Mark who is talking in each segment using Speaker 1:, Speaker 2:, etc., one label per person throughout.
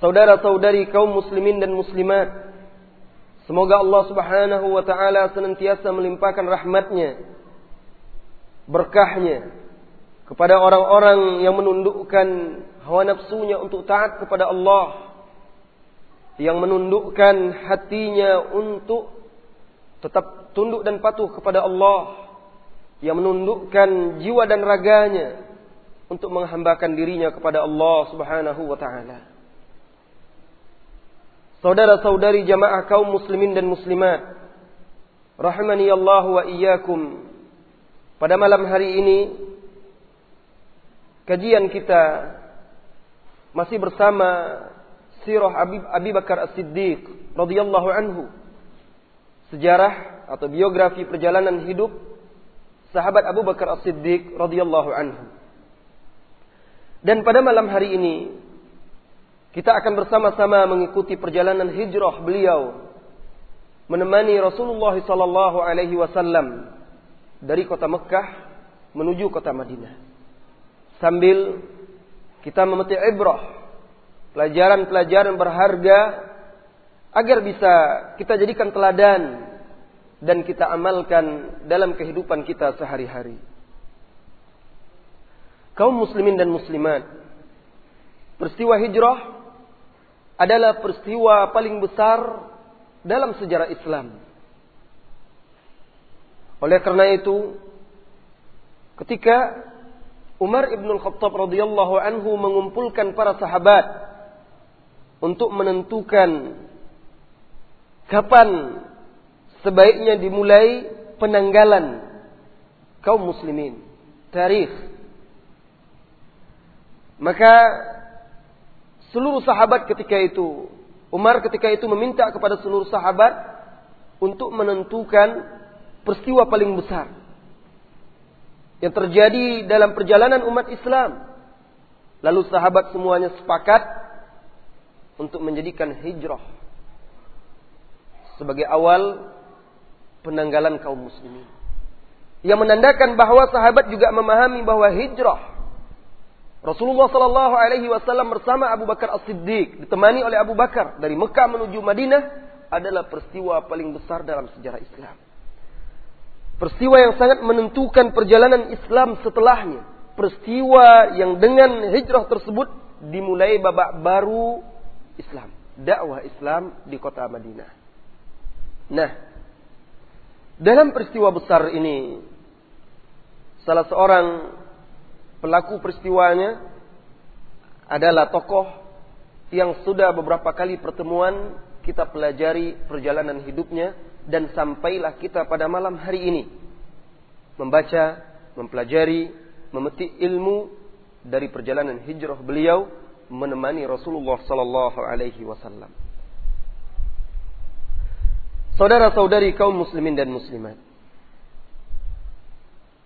Speaker 1: Saudara-saudari kaum muslimin dan muslimat Semoga Allah subhanahu wa ta'ala senantiasa melimpahkan rahmatnya Berkahnya Kepada orang-orang yang menundukkan hawa nafsunya untuk taat kepada Allah Yang menundukkan hatinya untuk tetap tunduk dan patuh kepada Allah Yang menundukkan jiwa dan raganya Untuk menghambakan dirinya kepada Allah subhanahu wa ta'ala Saudara-saudari jamaah kaum muslimin dan muslimat Rahimani Allah wa iyyakum. Pada malam hari ini Kajian kita Masih bersama Sirah Abi, Abi Bakar As-Siddiq radhiyallahu anhu. Sejarah atau biografi perjalanan hidup Sahabat Abu Bakar As-Siddiq radhiyallahu anhu. Dan pada malam hari ini kita akan bersama-sama mengikuti perjalanan hijrah beliau menemani Rasulullah sallallahu alaihi wasallam dari kota Mekah menuju kota Madinah. Sambil kita memetik ibrah, pelajaran-pelajaran berharga agar bisa kita jadikan teladan dan kita amalkan dalam kehidupan kita sehari-hari. Kaum muslimin dan muslimat, peristiwa hijrah adalah peristiwa paling besar dalam sejarah Islam. Oleh karena itu, ketika Umar ibn Khattab radhiyallahu anhu mengumpulkan para sahabat untuk menentukan kapan sebaiknya dimulai penanggalan kaum muslimin, tarikh. Maka seluruh sahabat ketika itu. Umar ketika itu meminta kepada seluruh sahabat untuk menentukan peristiwa paling besar yang terjadi dalam perjalanan umat Islam. Lalu sahabat semuanya sepakat untuk menjadikan hijrah sebagai awal penanggalan kaum muslimin. Yang menandakan bahwa sahabat juga memahami bahwa hijrah Rasulullah Shallallahu Alaihi Wasallam bersama Abu Bakar As Siddiq ditemani oleh Abu Bakar dari Mekah menuju Madinah adalah peristiwa paling besar dalam sejarah Islam. Peristiwa yang sangat menentukan perjalanan Islam setelahnya. Peristiwa yang dengan hijrah tersebut dimulai babak baru Islam. Dakwah Islam di kota Madinah. Nah, dalam peristiwa besar ini, salah seorang pelaku peristiwanya adalah tokoh yang sudah beberapa kali pertemuan kita pelajari perjalanan hidupnya dan sampailah kita pada malam hari ini membaca, mempelajari, memetik ilmu dari perjalanan hijrah beliau menemani Rasulullah sallallahu alaihi wasallam. Saudara-saudari kaum muslimin dan muslimat.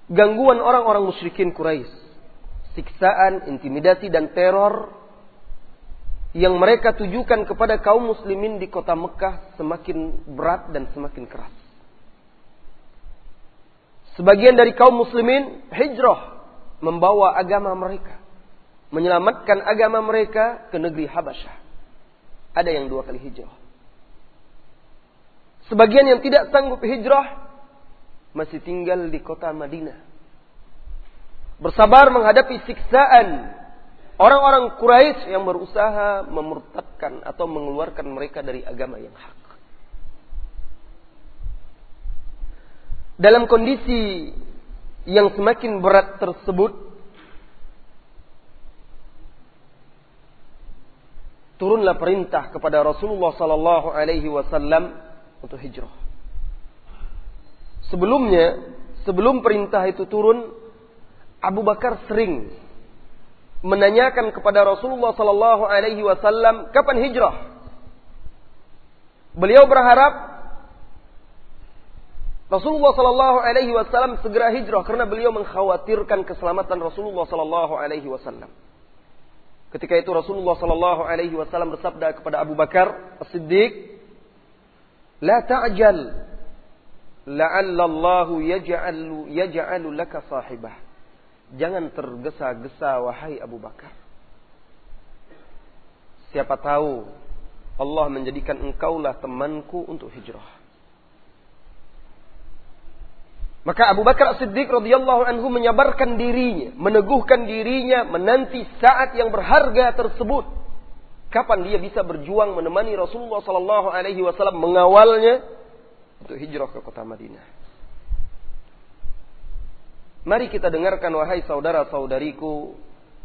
Speaker 1: Gangguan orang-orang musyrikin Quraisy siksaan, intimidasi dan teror yang mereka tujukan kepada kaum muslimin di kota Mekah semakin berat dan semakin keras. Sebagian dari kaum muslimin hijrah membawa agama mereka, menyelamatkan agama mereka ke negeri Habasyah. Ada yang dua kali hijrah. Sebagian yang tidak sanggup hijrah masih tinggal di kota Madinah bersabar menghadapi siksaan orang-orang Quraisy yang berusaha memurtadkan atau mengeluarkan mereka dari agama yang hak. Dalam kondisi yang semakin berat tersebut, turunlah perintah kepada Rasulullah sallallahu alaihi wasallam untuk hijrah. Sebelumnya, sebelum perintah itu turun, Abu Bakar sering menanyakan kepada Rasulullah sallallahu alaihi wasallam kapan hijrah. Beliau berharap Rasulullah sallallahu alaihi wasallam segera hijrah karena beliau mengkhawatirkan keselamatan Rasulullah sallallahu alaihi wasallam. Ketika itu Rasulullah sallallahu alaihi wasallam bersabda kepada Abu Bakar As-Siddiq, "La ta'jal, la'alla Allah yaj'alu yaj'alu laka sahibah." Jangan tergesa-gesa wahai Abu Bakar. Siapa tahu Allah menjadikan engkaulah temanku untuk hijrah. Maka Abu Bakar As-Siddiq radhiyallahu anhu menyabarkan dirinya, meneguhkan dirinya menanti saat yang berharga tersebut. Kapan dia bisa berjuang menemani Rasulullah sallallahu alaihi wasallam mengawalnya untuk hijrah ke kota Madinah. Mari kita dengarkan wahai saudara-saudariku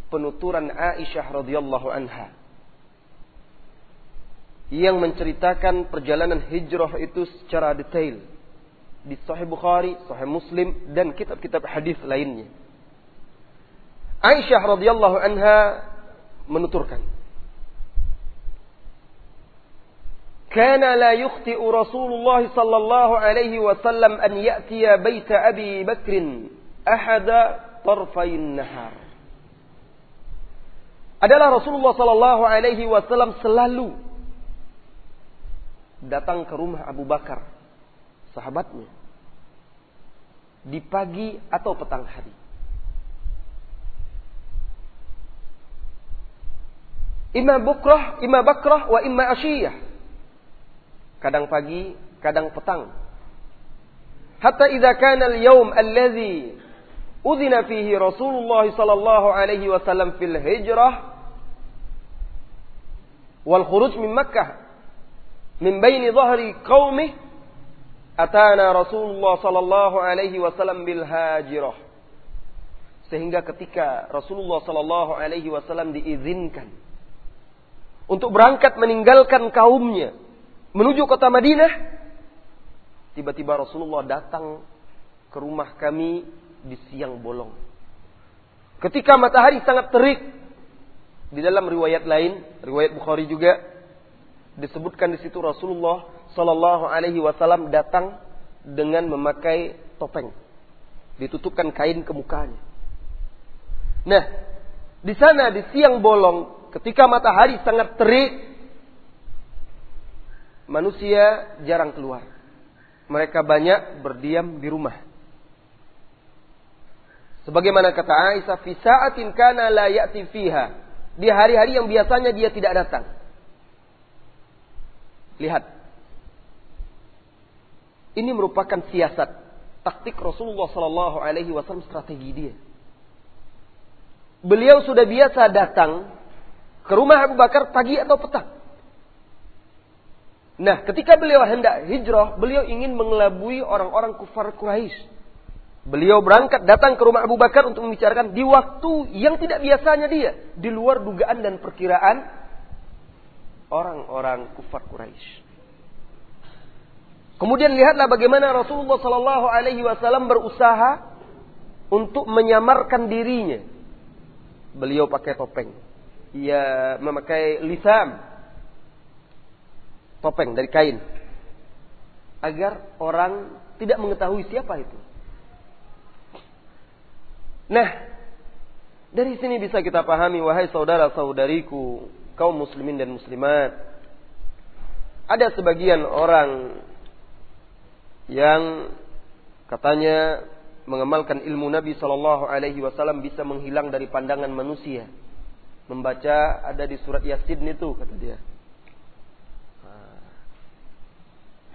Speaker 1: penuturan Aisyah radhiyallahu anha yang menceritakan perjalanan hijrah itu secara detail di Sahih Bukhari, Sahih Muslim dan kitab-kitab hadis lainnya. Aisyah radhiyallahu anha menuturkan, كان لا يخطئ رسول الله صلى الله عليه وسلم أن يأتي بيت أبي بكر ahada tarfain nahar. Adalah Rasulullah sallallahu alaihi wasallam selalu datang ke rumah Abu Bakar sahabatnya di pagi atau petang hari. Ima bukrah, ima bakrah, wa ima asyiyah. Kadang pagi, kadang petang. Hatta idza kana al-yawm alladhi udhina fihi Rasulullah sallallahu alaihi wasallam fil hijrah wal khuruj min Makkah min baini dhahri qaumihi atana Rasulullah sallallahu alaihi wasallam bil hajirah. Sehingga ketika Rasulullah sallallahu alaihi wasallam diizinkan untuk berangkat meninggalkan kaumnya menuju kota Madinah, tiba-tiba Rasulullah datang ke rumah kami di siang bolong. Ketika matahari sangat terik, di dalam riwayat lain, riwayat Bukhari juga disebutkan di situ Rasulullah Shallallahu Alaihi Wasallam datang dengan memakai topeng, ditutupkan kain ke mukanya. Nah, di sana di siang bolong, ketika matahari sangat terik, manusia jarang keluar. Mereka banyak berdiam di rumah. Sebagaimana kata Aisyah, fi sa'atin kana la ya'ti fiha. Di hari-hari yang biasanya dia tidak datang. Lihat, ini merupakan siasat taktik Rasulullah Sallallahu Alaihi Wasallam strategi dia. Beliau sudah biasa datang ke rumah Abu Bakar pagi atau petang. Nah, ketika beliau hendak hijrah, beliau ingin mengelabui orang-orang kufar Quraisy. Beliau berangkat datang ke rumah Abu Bakar untuk membicarakan di waktu yang tidak biasanya dia, di luar dugaan dan perkiraan orang-orang kufar Quraisy. Kemudian lihatlah bagaimana Rasulullah Sallallahu Alaihi Wasallam berusaha untuk menyamarkan dirinya. Beliau pakai topeng. Ia memakai lisam. Topeng dari kain. Agar orang tidak mengetahui siapa itu. Nah, dari sini bisa kita pahami wahai saudara-saudariku, kaum muslimin dan muslimat. Ada sebagian orang yang katanya mengamalkan ilmu Nabi Shallallahu Alaihi Wasallam bisa menghilang dari pandangan manusia. Membaca ada di surat Yasin itu kata dia.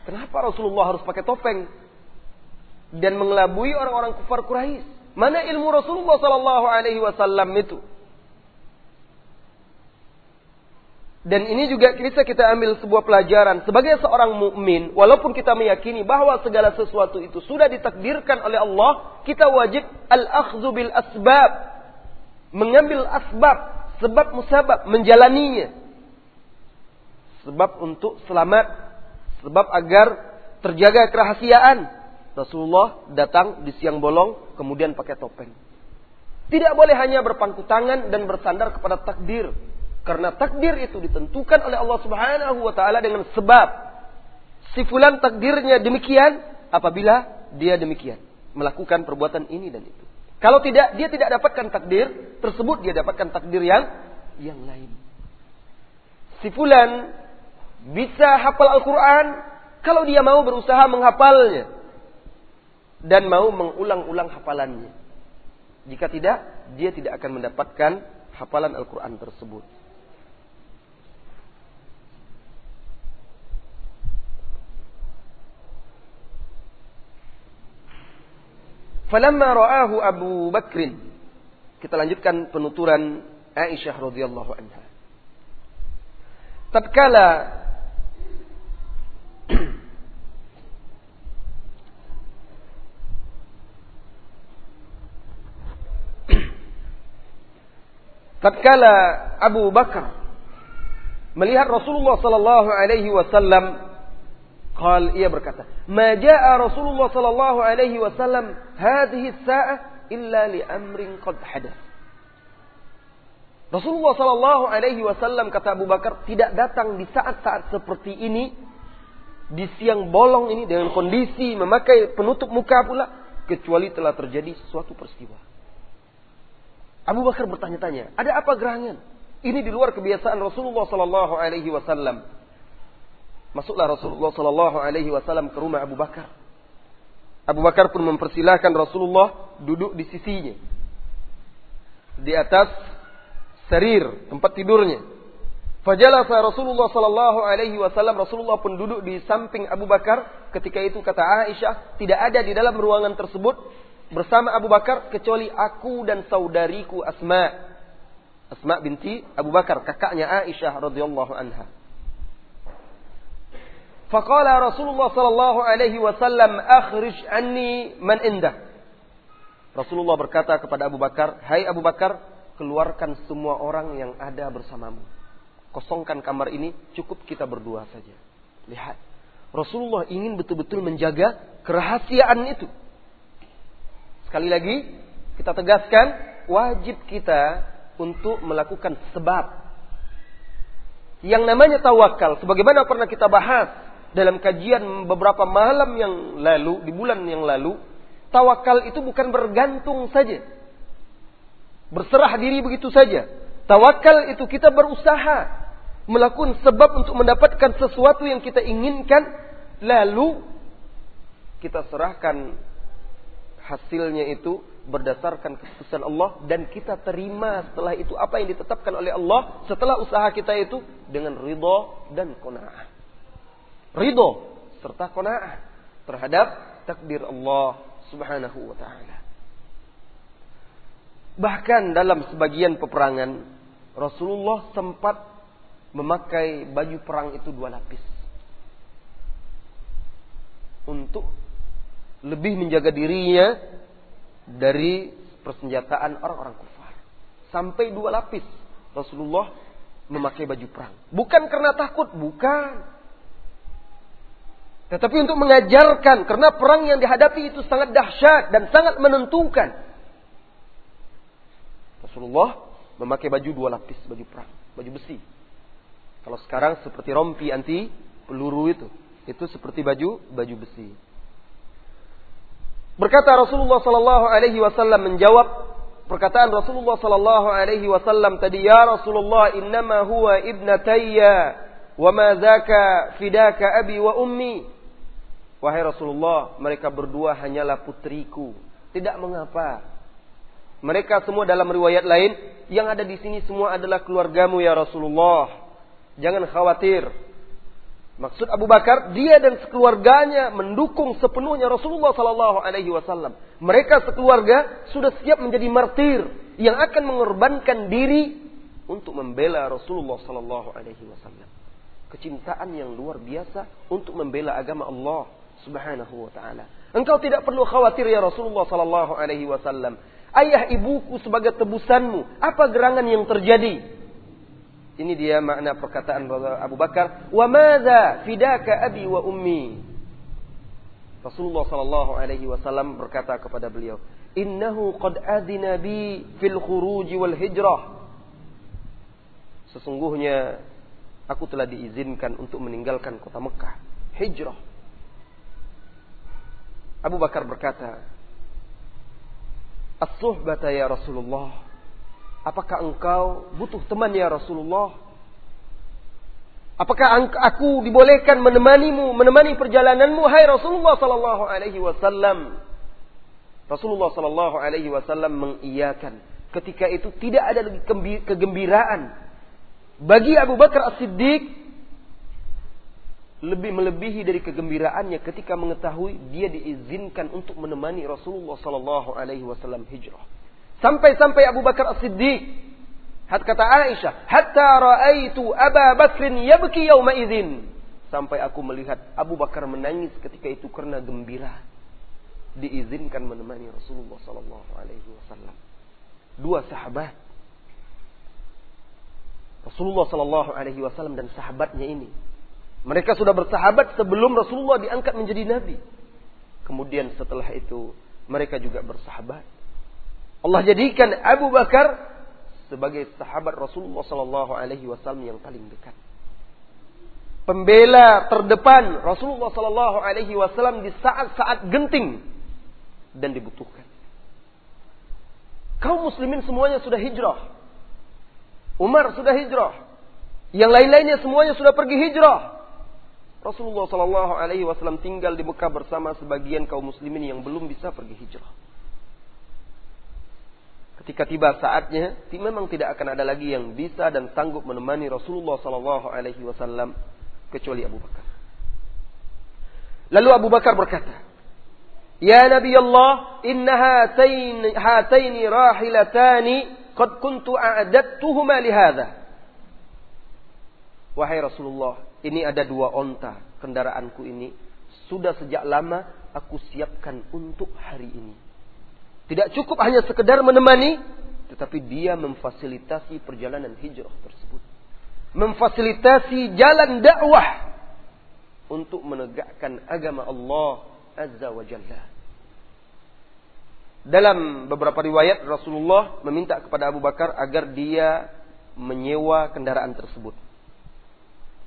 Speaker 1: Kenapa Rasulullah harus pakai topeng dan mengelabui orang-orang kufar Quraisy? Mana ilmu Rasulullah Shallallahu Alaihi Wasallam itu? Dan ini juga bisa kita ambil sebuah pelajaran sebagai seorang mukmin, walaupun kita meyakini bahwa segala sesuatu itu sudah ditakdirkan oleh Allah, kita wajib al-akhdhu bil asbab, mengambil asbab, sebab musabab, menjalaninya. Sebab untuk selamat, sebab agar terjaga kerahasiaan. Rasulullah datang di siang bolong, kemudian pakai topeng. Tidak boleh hanya berpangku tangan dan bersandar kepada takdir. Karena takdir itu ditentukan oleh Allah Subhanahu wa taala dengan sebab. Si fulan takdirnya demikian apabila dia demikian melakukan perbuatan ini dan itu. Kalau tidak, dia tidak dapatkan takdir tersebut, dia dapatkan takdir yang yang lain. Si fulan bisa hafal Al-Quran kalau dia mau berusaha menghafalnya dan mau mengulang-ulang hafalannya. Jika tidak, dia tidak akan mendapatkan hafalan Al-Quran tersebut. Falamma ra'ahu Abu Bakrin. Kita lanjutkan penuturan Aisyah radhiyallahu anha. Tatkala tatkala Abu Bakar melihat Rasulullah sallallahu alaihi wasallam Qal ia berkata, "Ma jaa Rasulullah sallallahu alaihi wasallam hadhihi as-sa'ah illa li amrin qad hadath." Rasulullah sallallahu alaihi wasallam kata Abu Bakar tidak datang di saat-saat seperti ini di siang bolong ini dengan kondisi memakai penutup muka pula kecuali telah terjadi sesuatu peristiwa. Abu Bakar bertanya-tanya, ada apa gerangan? Ini di luar kebiasaan Rasulullah sallallahu alaihi wasallam. Masuklah Rasulullah Sallallahu Alaihi Wasallam ke rumah Abu Bakar. Abu Bakar pun mempersilahkan Rasulullah duduk di sisinya. Di atas serir tempat tidurnya. Fajalasa Rasulullah Sallallahu Alaihi Wasallam Rasulullah pun duduk di samping Abu Bakar. Ketika itu kata Aisyah tidak ada di dalam ruangan tersebut bersama Abu Bakar kecuali aku dan saudariku Asma. Asma binti Abu Bakar kakaknya Aisyah radhiyallahu anha. Faqala Rasulullah sallallahu alaihi wasallam, "Akhrij anni man indah." Rasulullah berkata kepada Abu Bakar, "Hai Abu Bakar, keluarkan semua orang yang ada bersamamu. Kosongkan kamar ini, cukup kita berdua saja." Lihat, Rasulullah ingin betul-betul menjaga kerahasiaan itu. Sekali lagi, kita tegaskan, wajib kita untuk melakukan sebab. Yang namanya tawakal, sebagaimana pernah kita bahas, dalam kajian beberapa malam yang lalu, di bulan yang lalu, tawakal itu bukan bergantung saja. Berserah diri begitu saja. Tawakal itu kita berusaha melakukan sebab untuk mendapatkan sesuatu yang kita inginkan, lalu kita serahkan hasilnya itu berdasarkan keputusan Allah dan kita terima setelah itu apa yang ditetapkan oleh Allah setelah usaha kita itu dengan ridho dan qanaah ridho serta qanaah terhadap takdir Allah Subhanahu wa taala. Bahkan dalam sebagian peperangan Rasulullah sempat memakai baju perang itu dua lapis. Untuk lebih menjaga dirinya dari persenjataan orang-orang kufar. Sampai dua lapis Rasulullah memakai baju perang. Bukan karena takut, bukan. Tetapi untuk mengajarkan karena perang yang dihadapi itu sangat dahsyat dan sangat menentukan. Rasulullah memakai baju dua lapis baju perang, baju besi. Kalau sekarang seperti rompi anti peluru itu, itu seperti baju baju besi. Berkata Rasulullah sallallahu alaihi wasallam menjawab perkataan Rasulullah sallallahu alaihi wasallam tadi ya Rasulullah innama huwa ibnatayya wa ma dzaka fidaka abi wa ummi Wahai Rasulullah, mereka berdua hanyalah putriku. Tidak mengapa. Mereka semua dalam riwayat lain, yang ada di sini semua adalah keluargamu ya Rasulullah. Jangan khawatir. Maksud Abu Bakar, dia dan sekeluarganya mendukung sepenuhnya Rasulullah Sallallahu Alaihi Wasallam. Mereka sekeluarga sudah siap menjadi martir yang akan mengorbankan diri untuk membela Rasulullah sallallahu alaihi wasallam. Kecintaan yang luar biasa untuk membela agama Allah Subhanahu wa taala. Engkau tidak perlu khawatir ya Rasulullah sallallahu alaihi wasallam. Ayah ibuku sebagai tebusanmu, apa gerangan yang terjadi? Ini dia makna perkataan Abu Bakar, "Wa madza fidaka abi wa ummi?" Rasulullah sallallahu alaihi wasallam berkata kepada beliau, "Innahu qad adzina bi fil khuruj wal hijrah." Sesungguhnya aku telah diizinkan untuk meninggalkan kota Mekah, hijrah. Abu Bakar berkata, As-suhbata ya Rasulullah. Apakah engkau butuh teman ya Rasulullah? Apakah aku dibolehkan menemanimu, menemani perjalananmu, hai Rasulullah sallallahu alaihi wasallam? Rasulullah sallallahu alaihi wasallam mengiyakan. Ketika itu tidak ada lagi kegembiraan bagi Abu Bakar As-Siddiq lebih melebihi dari kegembiraannya ketika mengetahui dia diizinkan untuk menemani Rasulullah sallallahu alaihi wasallam hijrah. Sampai-sampai Abu Bakar As-Siddiq Hat kata Aisyah, "Hatta raaitu Abu Bakr yabki yauma idzin." Sampai aku melihat Abu Bakar menangis ketika itu karena gembira diizinkan menemani Rasulullah sallallahu alaihi wasallam. Dua sahabat Rasulullah sallallahu alaihi wasallam dan sahabatnya ini mereka sudah bersahabat sebelum Rasulullah diangkat menjadi nabi. Kemudian setelah itu mereka juga bersahabat. Allah jadikan Abu Bakar sebagai sahabat Rasulullah Sallallahu Alaihi Wasallam yang paling dekat. Pembela terdepan Rasulullah Sallallahu Alaihi Wasallam di saat-saat genting dan dibutuhkan. Kaum muslimin semuanya sudah hijrah. Umar sudah hijrah. Yang lain-lainnya semuanya sudah pergi hijrah. Rasulullah Shallallahu Alaihi Wasallam tinggal di Mekah bersama sebagian kaum muslimin yang belum bisa pergi hijrah. Ketika tiba saatnya, memang tidak akan ada lagi yang bisa dan sanggup menemani Rasulullah Shallallahu Alaihi Wasallam kecuali Abu Bakar. Lalu Abu Bakar berkata, Ya Nabi Allah, inna hataini, hataini rahilatani qad kuntu a'adattuhuma lihada. Wahai Rasulullah, ini ada dua onta kendaraanku ini. Sudah sejak lama aku siapkan untuk hari ini. Tidak cukup hanya sekedar menemani, tetapi dia memfasilitasi perjalanan hijrah tersebut. Memfasilitasi jalan dakwah untuk menegakkan agama Allah Azza wa Jalla. Dalam beberapa riwayat Rasulullah meminta kepada Abu Bakar agar dia menyewa kendaraan tersebut.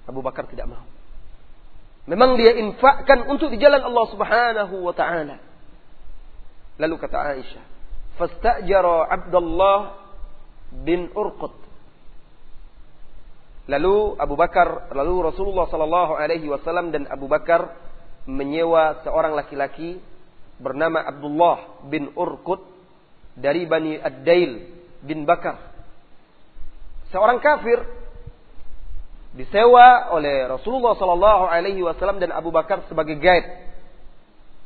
Speaker 1: Abu Bakar tidak mau. Memang dia infakkan untuk di jalan Allah Subhanahu wa taala. Lalu kata Aisyah, "Fastajara Abdullah bin Urqut." Lalu Abu Bakar, lalu Rasulullah sallallahu alaihi wasallam dan Abu Bakar menyewa seorang laki-laki bernama Abdullah bin Urqut dari Bani Ad-Dail bin Bakar. Seorang kafir disewa oleh Rasulullah Sallallahu Alaihi Wasallam dan Abu Bakar sebagai guide,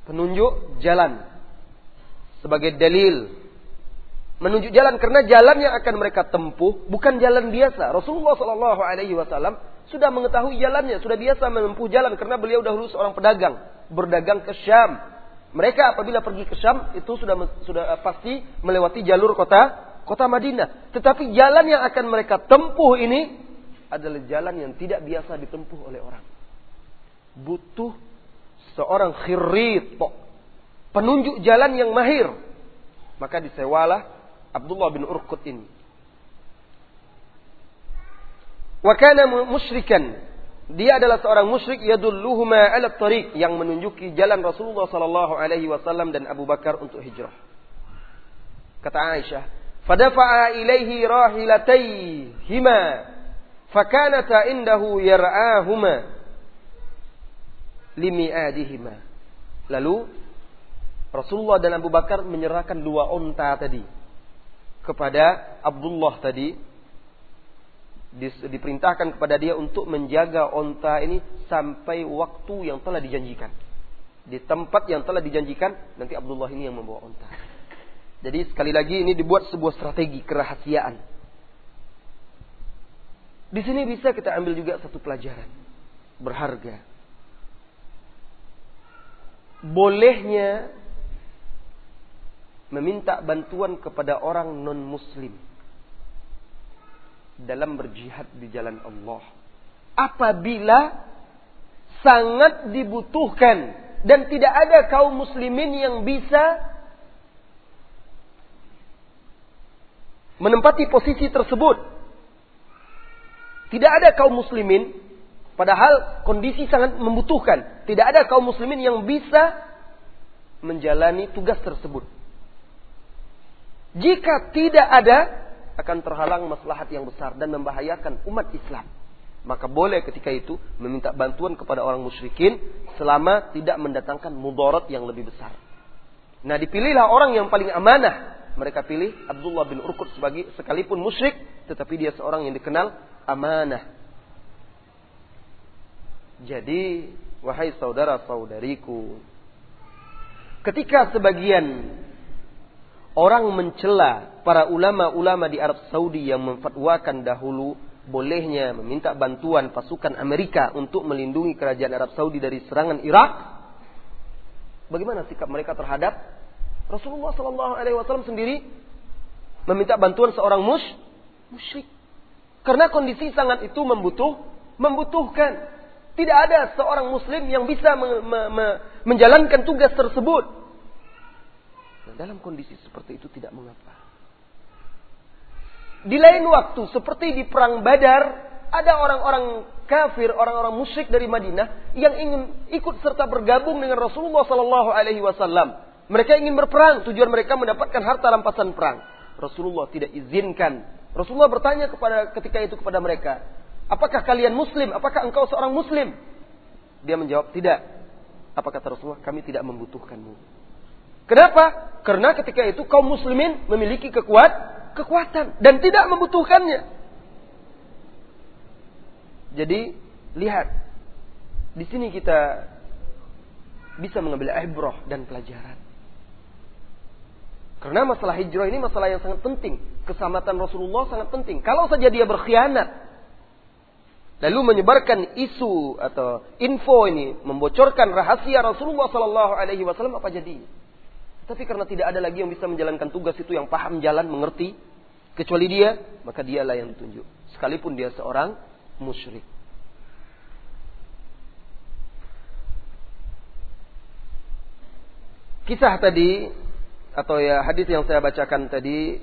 Speaker 1: penunjuk jalan, sebagai dalil, menunjuk jalan karena jalan yang akan mereka tempuh bukan jalan biasa. Rasulullah Sallallahu Alaihi Wasallam sudah mengetahui jalannya, sudah biasa menempuh jalan karena beliau dahulu seorang pedagang, berdagang ke Syam. Mereka apabila pergi ke Syam itu sudah sudah pasti melewati jalur kota kota Madinah. Tetapi jalan yang akan mereka tempuh ini adalah jalan yang tidak biasa ditempuh oleh orang. Butuh seorang khirit, penunjuk jalan yang mahir. Maka disewalah Abdullah bin Urqut ini. Wa kana musyrikan. Dia adalah seorang musyrik yadulluhuma ala tariq yang menunjuki jalan Rasulullah sallallahu alaihi wasallam dan Abu Bakar untuk hijrah. Kata Aisyah, "Fadafa'a ilaihi rahilatayhima fakanata indahu yar'ahuma limi'adihima. Lalu Rasulullah dan Abu Bakar menyerahkan dua onta tadi kepada Abdullah tadi diperintahkan kepada dia untuk menjaga onta ini sampai waktu yang telah dijanjikan. Di tempat yang telah dijanjikan, nanti Abdullah ini yang membawa onta. Jadi sekali lagi ini dibuat sebuah strategi kerahasiaan Di sini bisa kita ambil juga satu pelajaran berharga. Bolehnya meminta bantuan kepada orang non-muslim dalam berjihad di jalan Allah. Apabila sangat dibutuhkan dan tidak ada kaum muslimin yang bisa menempati posisi tersebut. Tidak ada kaum muslimin padahal kondisi sangat membutuhkan. Tidak ada kaum muslimin yang bisa menjalani tugas tersebut. Jika tidak ada akan terhalang maslahat yang besar dan membahayakan umat Islam. Maka boleh ketika itu meminta bantuan kepada orang musyrikin selama tidak mendatangkan mudarat yang lebih besar. Nah dipilihlah orang yang paling amanah. Mereka pilih Abdullah bin Urkut sebagai sekalipun musyrik, tetapi dia seorang yang dikenal amanah. Jadi, wahai saudara-saudariku, ketika sebagian orang mencela para ulama-ulama di Arab Saudi yang memfatwakan dahulu bolehnya meminta bantuan pasukan Amerika untuk melindungi kerajaan Arab Saudi dari serangan Irak. Bagaimana sikap mereka terhadap Rasulullah Sallallahu Alaihi Wasallam sendiri meminta bantuan seorang mus musyrik karena kondisi sangat itu membutuh membutuhkan. Tidak ada seorang muslim yang bisa me, me, me, menjalankan tugas tersebut. Dalam kondisi seperti itu tidak mengapa. Di lain waktu, seperti di perang Badar, ada orang-orang kafir, orang-orang musyrik dari Madinah yang ingin ikut serta bergabung dengan Rasulullah Sallallahu Alaihi Wasallam. Mereka ingin berperang, tujuan mereka mendapatkan harta rampasan perang. Rasulullah tidak izinkan. Rasulullah bertanya kepada ketika itu kepada mereka, apakah kalian Muslim? Apakah engkau seorang Muslim? Dia menjawab tidak. Apa kata Rasulullah? Kami tidak membutuhkanmu. Kenapa? Karena ketika itu kaum muslimin memiliki kekuatan kekuatan dan tidak membutuhkannya. Jadi lihat di sini kita bisa mengambil ibrah dan pelajaran. Karena masalah hijrah ini masalah yang sangat penting. Keselamatan Rasulullah sangat penting. Kalau saja dia berkhianat, lalu menyebarkan isu atau info ini, membocorkan rahasia Rasulullah Wasallam apa jadi? Tapi karena tidak ada lagi yang bisa menjalankan tugas itu yang paham jalan, mengerti, kecuali dia, maka dialah yang ditunjuk. Sekalipun dia seorang musyrik. Kisah tadi atau ya hadis yang saya bacakan tadi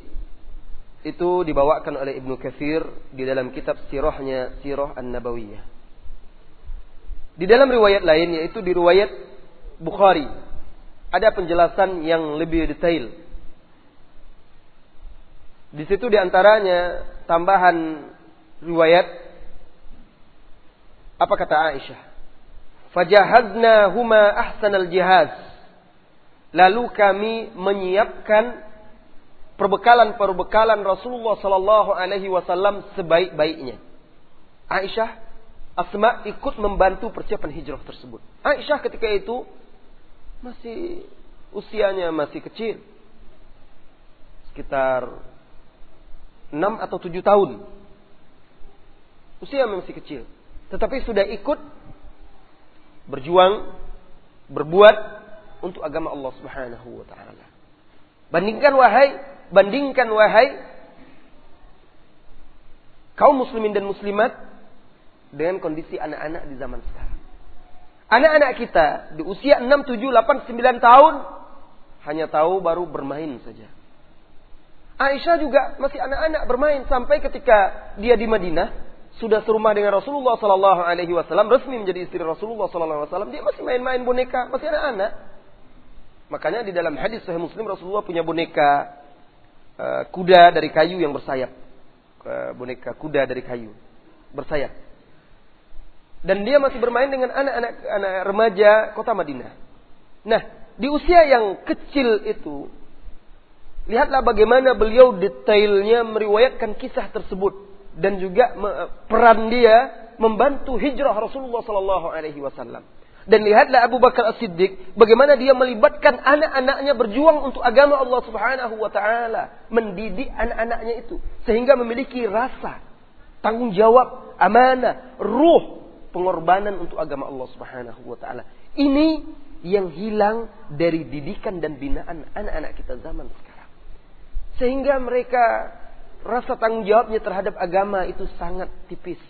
Speaker 1: itu dibawakan oleh Ibnu Katsir di dalam kitab sirahnya Sirah An-Nabawiyah. Di dalam riwayat lain yaitu di riwayat Bukhari ada penjelasan yang lebih detail. Di situ di antaranya tambahan riwayat apa kata Aisyah? Fajahadna huma ahsanal jihaz. Lalu kami menyiapkan perbekalan-perbekalan Rasulullah sallallahu alaihi wasallam sebaik-baiknya. Aisyah Asma ikut membantu persiapan hijrah tersebut. Aisyah ketika itu masih usianya masih kecil. Sekitar 6 atau 7 tahun. Usia masih kecil. Tetapi sudah ikut berjuang, berbuat untuk agama Allah Subhanahu wa taala. Bandingkan wahai, bandingkan wahai kaum muslimin dan muslimat dengan kondisi anak-anak di zaman sekarang. Anak-anak kita di usia 6, 7, 8, 9 tahun hanya tahu baru bermain saja. Aisyah juga masih anak-anak bermain sampai ketika dia di Madinah sudah serumah dengan Rasulullah Sallallahu Alaihi Wasallam resmi menjadi istri Rasulullah Sallallahu Alaihi Wasallam dia masih main-main boneka masih anak-anak. Makanya di dalam hadis Sahih Muslim Rasulullah punya boneka uh, kuda dari kayu yang bersayap, uh, boneka kuda dari kayu bersayap. Dan dia masih bermain dengan anak-anak anak remaja kota Madinah. Nah, di usia yang kecil itu, lihatlah bagaimana beliau detailnya meriwayatkan kisah tersebut dan juga peran dia membantu hijrah Rasulullah Sallallahu Alaihi Wasallam. Dan lihatlah Abu Bakar As-Siddiq bagaimana dia melibatkan anak-anaknya berjuang untuk agama Allah Subhanahu wa taala, mendidik anak-anaknya itu sehingga memiliki rasa tanggung jawab, amanah, ruh pengorbanan untuk agama Allah Subhanahu wa taala. Ini yang hilang dari didikan dan binaan anak-anak kita zaman sekarang. Sehingga mereka rasa tanggung jawabnya terhadap agama itu sangat tipis.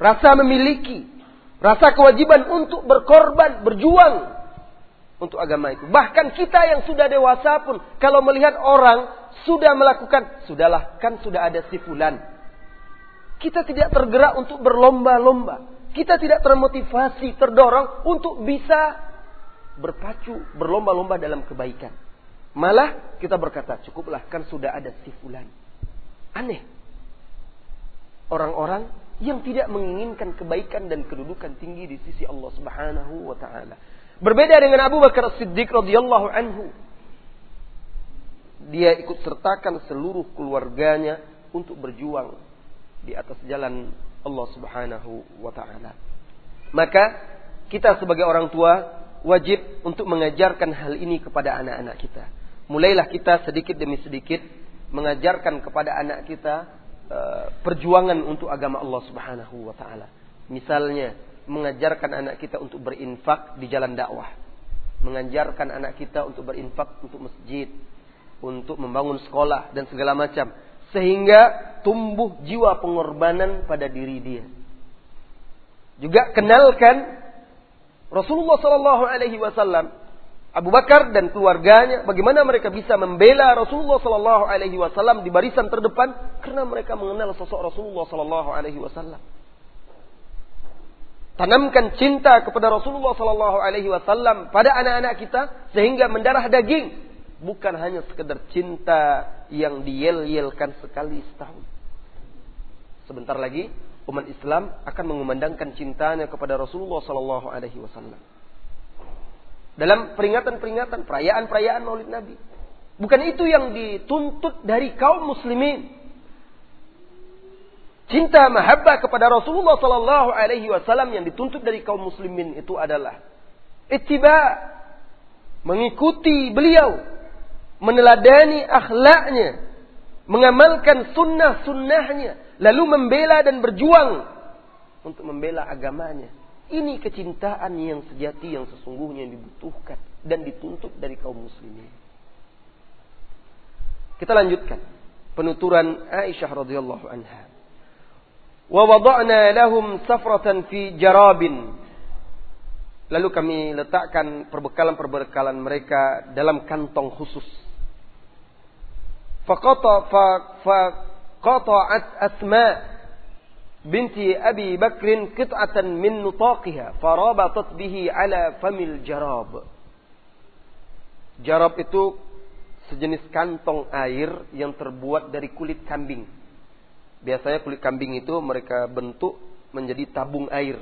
Speaker 1: Rasa memiliki, rasa kewajiban untuk berkorban, berjuang untuk agama itu. Bahkan kita yang sudah dewasa pun kalau melihat orang sudah melakukan, sudahlah kan sudah ada si fulan kita tidak tergerak untuk berlomba-lomba. Kita tidak termotivasi, terdorong untuk bisa berpacu, berlomba-lomba dalam kebaikan. Malah kita berkata, cukuplah kan sudah ada si fulan. Aneh. Orang-orang yang tidak menginginkan kebaikan dan kedudukan tinggi di sisi Allah Subhanahu wa taala. Berbeda dengan Abu Bakar Siddiq radhiyallahu anhu. Dia ikut sertakan seluruh keluarganya untuk berjuang di atas jalan Allah Subhanahu wa taala. Maka kita sebagai orang tua wajib untuk mengajarkan hal ini kepada anak-anak kita. Mulailah kita sedikit demi sedikit mengajarkan kepada anak kita uh, perjuangan untuk agama Allah Subhanahu wa taala. Misalnya mengajarkan anak kita untuk berinfak di jalan dakwah. Mengajarkan anak kita untuk berinfak untuk masjid, untuk membangun sekolah dan segala macam sehingga tumbuh jiwa pengorbanan pada diri dia. Juga kenalkan Rasulullah Sallallahu Alaihi Wasallam, Abu Bakar dan keluarganya, bagaimana mereka bisa membela Rasulullah Sallallahu Alaihi Wasallam di barisan terdepan karena mereka mengenal sosok Rasulullah Sallallahu Alaihi Wasallam. Tanamkan cinta kepada Rasulullah Sallallahu Alaihi Wasallam pada anak-anak kita sehingga mendarah daging bukan hanya sekedar cinta yang diyel-yelkan sekali setahun. Sebentar lagi umat Islam akan mengumandangkan cintanya kepada Rasulullah Sallallahu Alaihi Wasallam dalam peringatan-peringatan perayaan-perayaan Maulid Nabi. Bukan itu yang dituntut dari kaum muslimin. Cinta mahabbah kepada Rasulullah Sallallahu Alaihi Wasallam yang dituntut dari kaum muslimin itu adalah ittiba mengikuti beliau meneladani akhlaknya, mengamalkan sunnah-sunnahnya, lalu membela dan berjuang untuk membela agamanya. Ini kecintaan yang sejati yang sesungguhnya dibutuhkan dan dituntut dari kaum muslimin. Kita lanjutkan penuturan Aisyah radhiyallahu anha. Wa wada'na lahum safratan fi jarabin Lalu kami letakkan perbekalan-perbekalan mereka dalam kantong khusus. فقطع فقطعت أسماء بنت أبي بكر قطعة من نطاقها farabatat به على فم الجراب جراب itu sejenis kantong air yang terbuat dari kulit kambing. Biasanya kulit kambing itu mereka bentuk menjadi tabung air.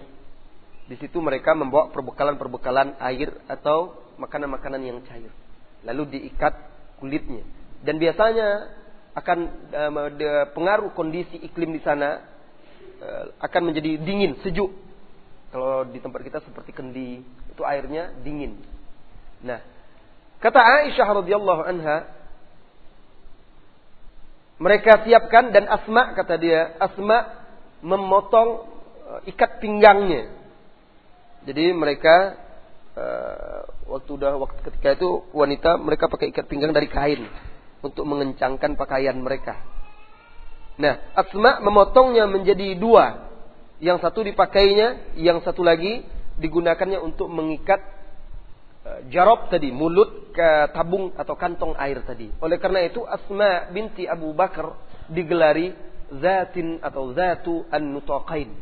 Speaker 1: Di situ mereka membawa perbekalan-perbekalan air atau makanan-makanan yang cair. Lalu diikat kulitnya. Dan biasanya akan uh, pengaruh kondisi iklim di sana uh, akan menjadi dingin, sejuk. Kalau di tempat kita seperti kendi, itu airnya dingin. Nah, kata Aisyah radhiyallahu anha, mereka siapkan dan Asma kata dia, Asma memotong uh, ikat pinggangnya. Jadi mereka waktu udah waktu ketika itu wanita mereka pakai ikat pinggang dari kain untuk mengencangkan pakaian mereka. Nah, Asma memotongnya menjadi dua. Yang satu dipakainya, yang satu lagi digunakannya untuk mengikat uh, jarob tadi, mulut ke tabung atau kantong air tadi. Oleh karena itu Asma binti Abu Bakar digelari Zatin atau Zatu an-Nutaqain.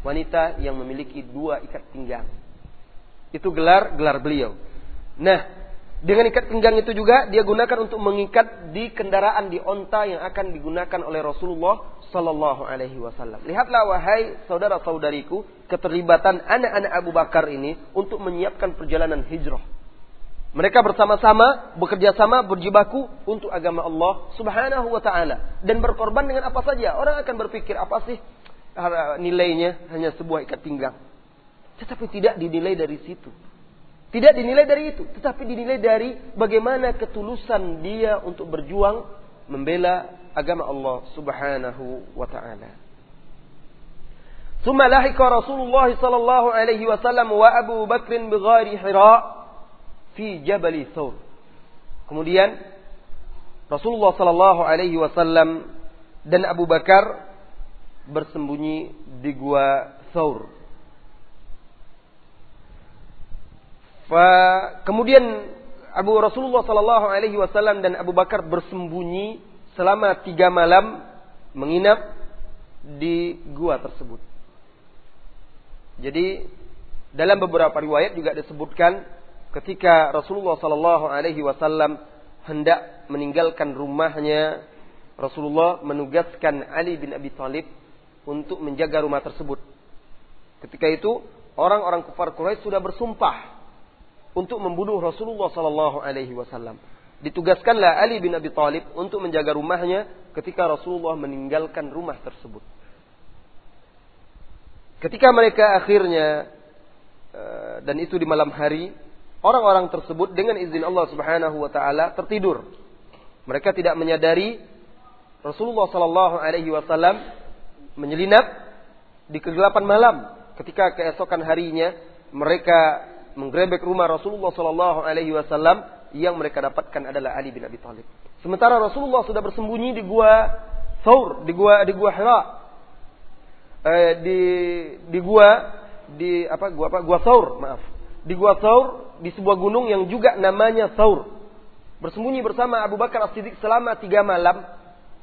Speaker 1: Wanita yang memiliki dua ikat pinggang. Itu gelar gelar beliau. Nah, dengan ikat pinggang itu juga dia gunakan untuk mengikat di kendaraan di onta yang akan digunakan oleh Rasulullah Sallallahu Alaihi Wasallam. Lihatlah wahai saudara-saudariku keterlibatan anak-anak Abu Bakar ini untuk menyiapkan perjalanan hijrah. Mereka bersama-sama, bekerja sama, berjibaku untuk agama Allah Subhanahu wa taala dan berkorban dengan apa saja. Orang akan berpikir apa sih nilainya hanya sebuah ikat pinggang. Tetapi tidak dinilai dari situ. Tidak dinilai dari itu, tetapi dinilai dari bagaimana ketulusan dia untuk berjuang membela agama Allah Subhanahu wa taala. ثم لحق رسول الله صلى الله عليه وسلم وأبو بكر بغار حراء في جبل ثور Kemudian Rasulullah Sallallahu Alaihi Wasallam dan Abu Bakar bersembunyi di gua Thawr. Kemudian Abu Rasulullah Sallallahu Alaihi Wasallam dan Abu Bakar bersembunyi selama tiga malam menginap di gua tersebut. Jadi dalam beberapa riwayat juga disebutkan ketika Rasulullah Sallallahu Alaihi Wasallam hendak meninggalkan rumahnya, Rasulullah menugaskan Ali bin Abi Thalib untuk menjaga rumah tersebut. Ketika itu orang-orang kafir Quraisy sudah bersumpah untuk membunuh Rasulullah Sallallahu Alaihi Wasallam. Ditugaskanlah Ali bin Abi Thalib untuk menjaga rumahnya ketika Rasulullah meninggalkan rumah tersebut. Ketika mereka akhirnya eh, dan itu di malam hari, orang-orang tersebut dengan izin Allah Subhanahu wa taala tertidur. Mereka tidak menyadari Rasulullah sallallahu alaihi wasallam menyelinap di kegelapan malam. Ketika keesokan harinya mereka menggerebek rumah Rasulullah sallallahu alaihi wasallam yang mereka dapatkan adalah Ali bin Abi Thalib. Sementara Rasulullah sudah bersembunyi di gua Thawr, di gua di gua Hira. Eh, di di gua di apa gua apa? Gua Saur maaf. Di gua Saur di sebuah gunung yang juga namanya Saur bersembunyi bersama Abu Bakar As-Siddiq selama tiga malam.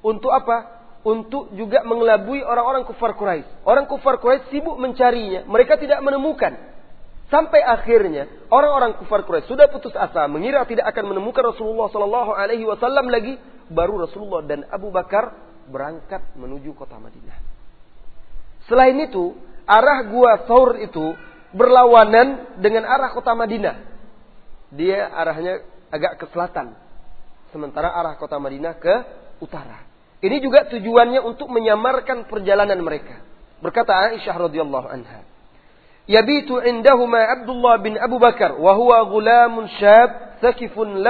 Speaker 1: Untuk apa? Untuk juga mengelabui orang-orang kufar Quraisy. Orang kufar Quraisy sibuk mencarinya, mereka tidak menemukan. Sampai akhirnya orang-orang kufar Quraisy sudah putus asa, mengira tidak akan menemukan Rasulullah Sallallahu Alaihi Wasallam lagi. Baru Rasulullah dan Abu Bakar berangkat menuju kota Madinah. Selain itu, arah gua Saur itu berlawanan dengan arah kota Madinah. Dia arahnya agak ke selatan. Sementara arah kota Madinah ke utara. Ini juga tujuannya untuk menyamarkan perjalanan mereka. Berkata Aisyah radhiyallahu anha yabitu indahuma Abdullah bin Abu Bakar wa huwa ghulamun syab thakifun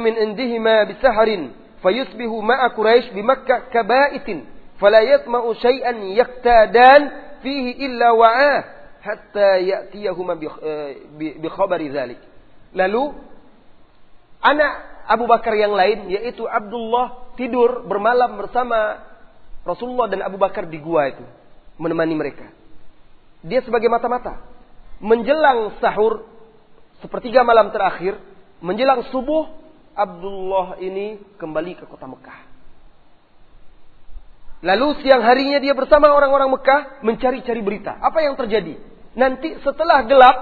Speaker 1: min indihima bisaharin fayusbihu ma'a Quraisy bi Makkah فلا fala شيئا syai'an فيه إلا illa حتى يأتيهما بخبر ذلك. lalu anak Abu Bakar yang lain yaitu Abdullah tidur bermalam bersama Rasulullah dan Abu Bakar di gua itu menemani mereka dia sebagai mata-mata menjelang sahur sepertiga malam terakhir menjelang subuh Abdullah ini kembali ke kota Mekah Lalu siang harinya dia bersama orang-orang Mekah mencari-cari berita. Apa yang terjadi? Nanti setelah gelap,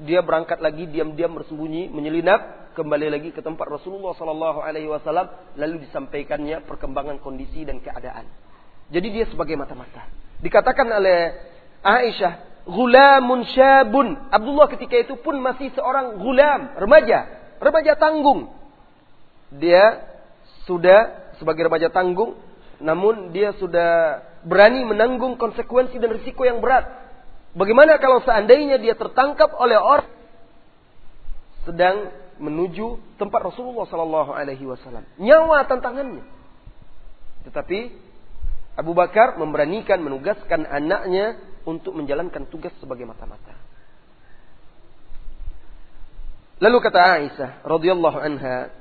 Speaker 1: dia berangkat lagi diam-diam bersembunyi, menyelinap, kembali lagi ke tempat Rasulullah Sallallahu Alaihi Wasallam, lalu disampaikannya perkembangan kondisi dan keadaan. Jadi dia sebagai mata-mata. Dikatakan oleh Aisyah, gulamun syabun. Abdullah ketika itu pun masih seorang gulam, remaja, remaja tanggung. Dia sudah sebagai remaja tanggung namun dia sudah berani menanggung konsekuensi dan risiko yang berat. Bagaimana kalau seandainya dia tertangkap oleh orang sedang menuju tempat Rasulullah Sallallahu Alaihi Wasallam? Nyawa tantangannya. Tetapi Abu Bakar memberanikan menugaskan anaknya untuk menjalankan tugas sebagai mata-mata. Lalu kata Aisyah radhiyallahu anha,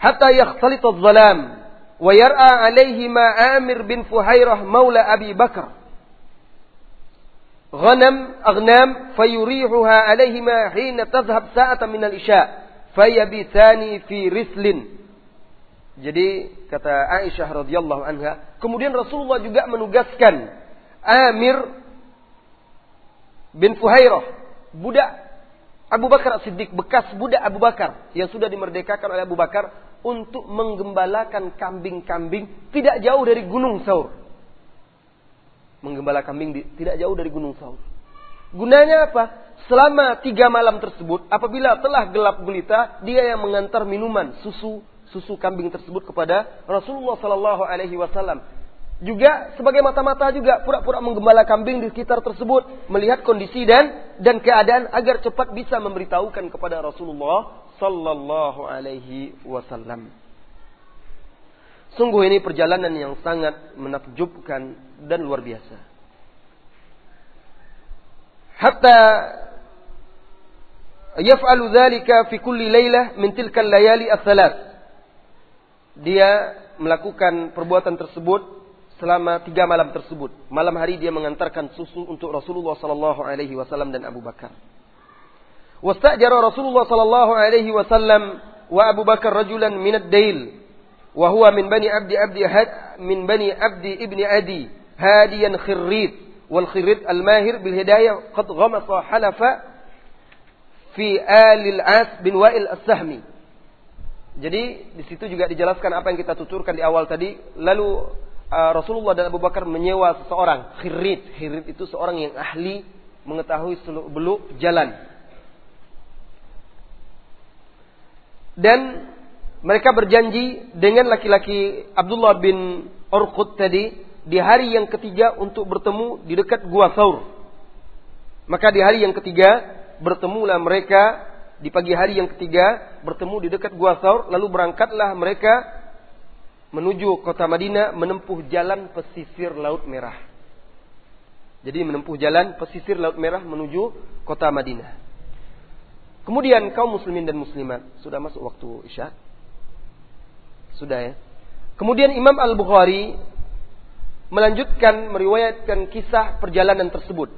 Speaker 1: "Hatta yakhtalita adh-dhalam ويرأى عليهما عامر بن فهيرة مولى أبي بكر غنم أغنام فيريحها عليهما حين تذهب ساعة من الإشاء فيبيتان في رسل Jadi kata Aisyah radhiyallahu anha, kemudian Rasulullah juga menugaskan Amir bin Fuhairah, budak Abu Bakar Siddiq, bekas budak Abu Bakar yang sudah dimerdekakan oleh Abu Bakar untuk menggembalakan kambing-kambing tidak jauh dari Gunung Saur. Menggembala kambing di, tidak jauh dari Gunung Saur. Gunanya apa? Selama tiga malam tersebut, apabila telah gelap gulita, dia yang mengantar minuman, susu, susu kambing tersebut kepada Rasulullah Sallallahu Alaihi Wasallam. Juga sebagai mata-mata juga pura-pura menggembala kambing di sekitar tersebut, melihat kondisi dan dan keadaan agar cepat bisa memberitahukan kepada Rasulullah sallallahu alaihi wasallam. Sungguh ini perjalanan yang sangat menakjubkan dan luar biasa. Hatta yaf'alu dzalika fi kulli lailah min tilka layali ats-tsalath. Dia melakukan perbuatan tersebut selama tiga malam tersebut. Malam hari dia mengantarkan susu untuk Rasulullah Sallallahu Alaihi Wasallam dan Abu Bakar. Wastajara Rasulullah Sallallahu Alaihi Wasallam wa Abu Bakar rajulan min ad-dail wa huwa min bani abdi abdi had min bani abdi ibni adi hadiyan khirrit wal khirrit al-mahir bil hidayah qad ghamasa halafa fi al as bin wa'il as-sahmi jadi di situ juga dijelaskan apa yang kita tuturkan di awal tadi lalu uh, Rasulullah dan Abu Bakar menyewa seseorang khirit. Khirit itu seorang yang ahli mengetahui seluk beluk jalan. Dan mereka berjanji dengan laki-laki Abdullah bin Urqud tadi di hari yang ketiga untuk bertemu di dekat Gua Saur. Maka di hari yang ketiga bertemulah mereka di pagi hari yang ketiga bertemu di dekat Gua Saur lalu berangkatlah mereka menuju kota Madinah menempuh jalan pesisir Laut Merah. Jadi menempuh jalan pesisir Laut Merah menuju kota Madinah. Kemudian kaum muslimin dan muslimat sudah masuk waktu Isya. Sudah ya. Kemudian Imam Al-Bukhari melanjutkan meriwayatkan kisah perjalanan tersebut.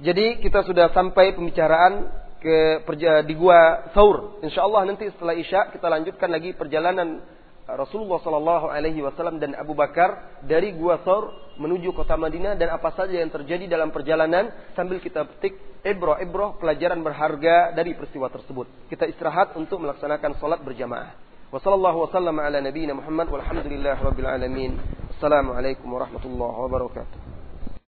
Speaker 1: Jadi kita sudah sampai pembicaraan ke di gua Saur. Insyaallah nanti setelah Isya kita lanjutkan lagi perjalanan Rasulullah Shallallahu Alaihi Wasallam dan Abu Bakar dari Gua Thor menuju kota Madinah dan apa saja yang terjadi dalam perjalanan sambil kita petik ibroh-ibroh pelajaran berharga dari peristiwa tersebut. Kita istirahat untuk melaksanakan sholat berjamaah. Wassallallahu wasallam ala Muhammad. Assalamualaikum warahmatullahi wabarakatuh.